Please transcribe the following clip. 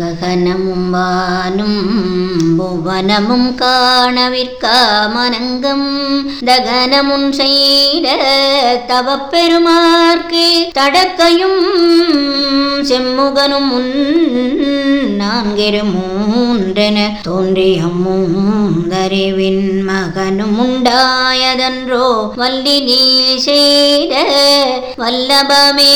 ககனமும் வானும் புவனமும் காணவிற்காமனங்கம். தகனமும் செய்த தவப்பெருமார்க்கு தடக்கையும் செம்முகனும் முன் நான்கிரு மூன்றென தோன்றிய மூந்தறிவின் மகனும் உண்டாயதன்றோ. வள்ளி நீ செய்த வல்லபமே